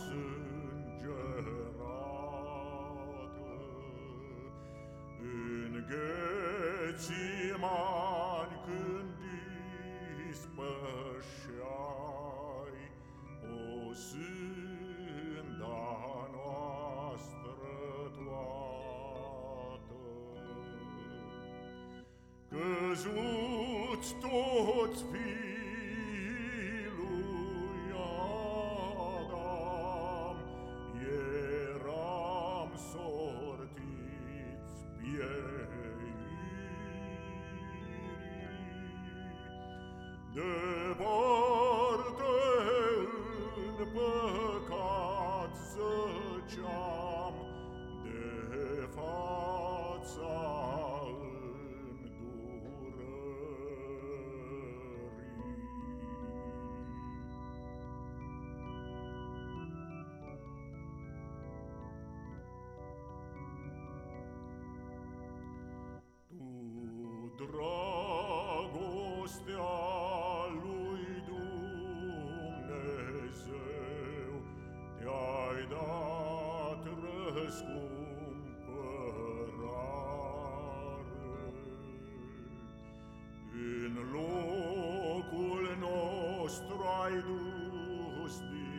sângerată În ghețimani când dispășeai O sânda noastră toată. Căzuți tot fii dragostea lui Dumnezeu te-ai dat răscumpărare. În locul nostru ai dus din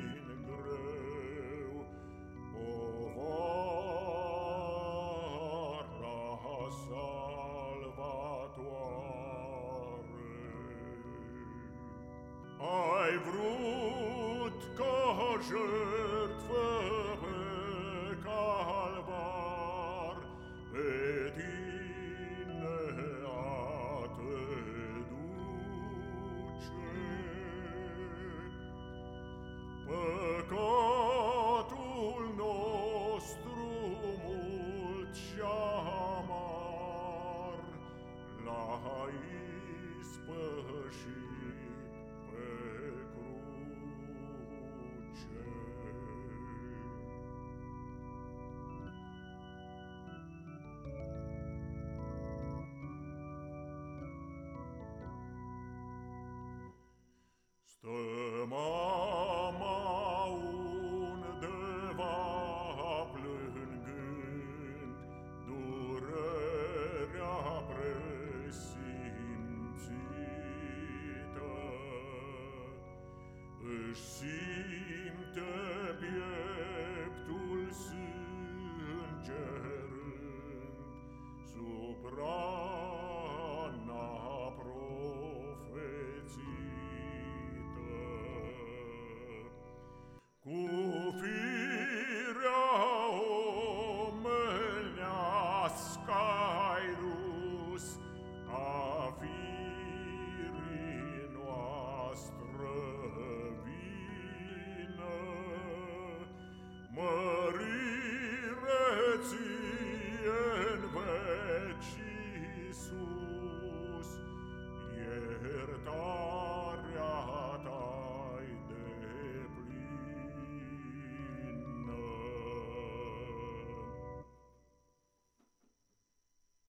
jertfă pe calvar pe tine a te duce. Păcatul nostru mult și amar l-ai ispășit își simte pieptul sângerând supra rana